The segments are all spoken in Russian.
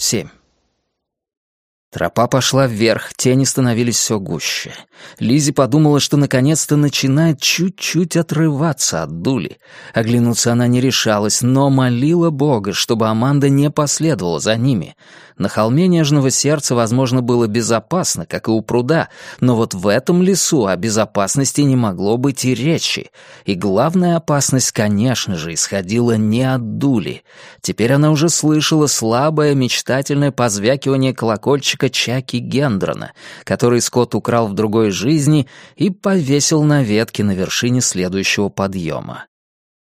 Семь. Тропа пошла вверх, тени становились все гуще. Лизи подумала, что наконец-то начинает чуть-чуть отрываться от дули. Оглянуться она не решалась, но молила Бога, чтобы Аманда не последовала за ними. На холме Нежного Сердца, возможно, было безопасно, как и у пруда, но вот в этом лесу о безопасности не могло быть и речи. И главная опасность, конечно же, исходила не от дули. Теперь она уже слышала слабое, мечтательное позвякивание колокольчика Чаки Гендрона, который Скотт украл в другой жизни и повесил на ветке на вершине следующего подъема.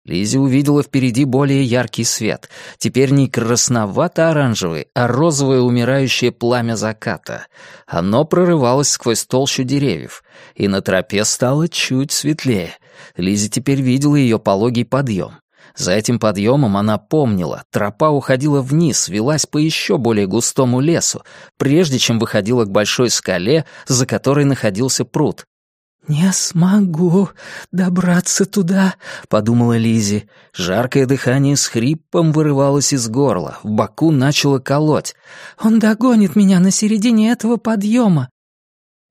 Лизи увидела впереди более яркий свет. Теперь не красновато-оранжевый, а розовое умирающее пламя заката. Оно прорывалось сквозь толщу деревьев, и на тропе стало чуть светлее. Лизи теперь видела ее пологий подъем. За этим подъемом она помнила, тропа уходила вниз, велась по еще более густому лесу, прежде чем выходила к большой скале, за которой находился пруд. «Не смогу добраться туда», — подумала Лизи. Жаркое дыхание с хрипом вырывалось из горла, в боку начало колоть. «Он догонит меня на середине этого подъема».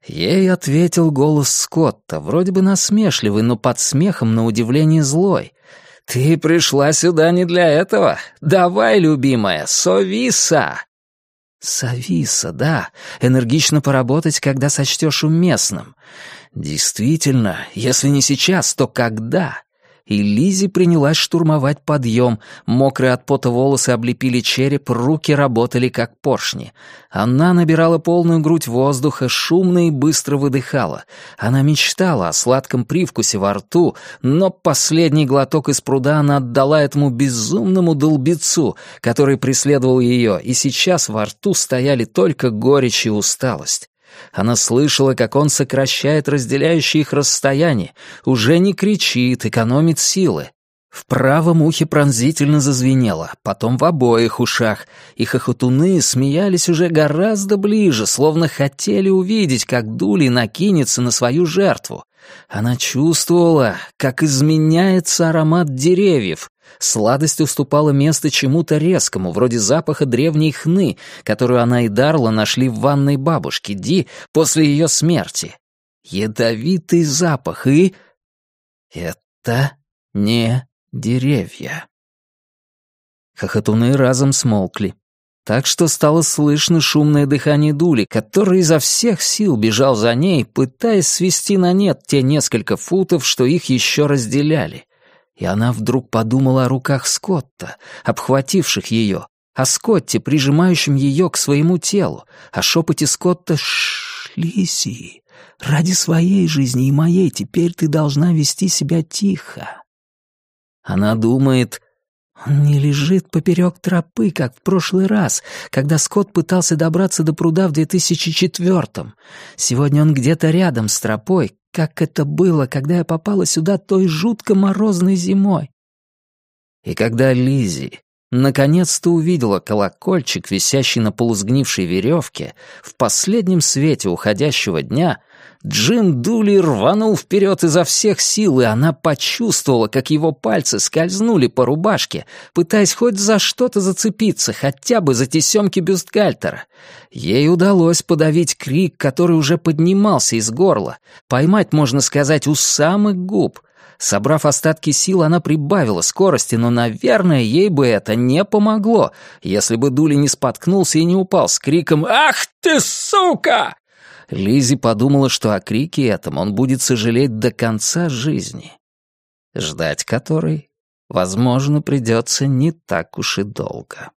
Ей ответил голос Скотта, вроде бы насмешливый, но под смехом на удивление злой. «Ты пришла сюда не для этого. Давай, любимая, совиса!» «Совиса, да. Энергично поработать, когда сочтешь уместным. Действительно, если не сейчас, то когда? И Лизи принялась штурмовать подъем. Мокрые от пота волосы облепили череп, руки работали как поршни. Она набирала полную грудь воздуха, шумно и быстро выдыхала. Она мечтала о сладком привкусе во рту, но последний глоток из пруда она отдала этому безумному долбецу, который преследовал ее, и сейчас во рту стояли только горечь и усталость. Она слышала, как он сокращает разделяющие их расстояние, уже не кричит, экономит силы. В правом ухе пронзительно зазвенело, потом в обоих ушах, и хохотуны смеялись уже гораздо ближе, словно хотели увидеть, как Дули накинется на свою жертву. Она чувствовала, как изменяется аромат деревьев, Сладость уступала место чему-то резкому, вроде запаха древней хны, которую она и Дарла нашли в ванной бабушки Ди после ее смерти. Ядовитый запах и... Это не деревья. Хохотуны разом смолкли. Так что стало слышно шумное дыхание Дули, который изо всех сил бежал за ней, пытаясь свести на нет те несколько футов, что их еще разделяли. И она вдруг подумала о руках Скотта, обхвативших ее, о Скотте, прижимающем ее к своему телу, о шепоте Скотта «Шш, Лиси, ради своей жизни и моей теперь ты должна вести себя тихо». Она думает, он не лежит поперек тропы, как в прошлый раз, когда Скотт пытался добраться до пруда в 2004-м. Сегодня он где-то рядом с тропой, как это было, когда я попала сюда той жутко морозной зимой. И когда Лизи наконец-то увидела колокольчик, висящий на полусгнившей веревке, в последнем свете уходящего дня, Джин Дули рванул вперед изо всех сил, и она почувствовала, как его пальцы скользнули по рубашке, пытаясь хоть за что-то зацепиться, хотя бы за тесемки бюстгальтера. Ей удалось подавить крик, который уже поднимался из горла, поймать, можно сказать, у самых губ. Собрав остатки сил, она прибавила скорости, но, наверное, ей бы это не помогло, если бы Дули не споткнулся и не упал с криком «Ах ты, сука!» Лизи подумала, что о крике этом он будет сожалеть до конца жизни, ждать которой, возможно, придется не так уж и долго.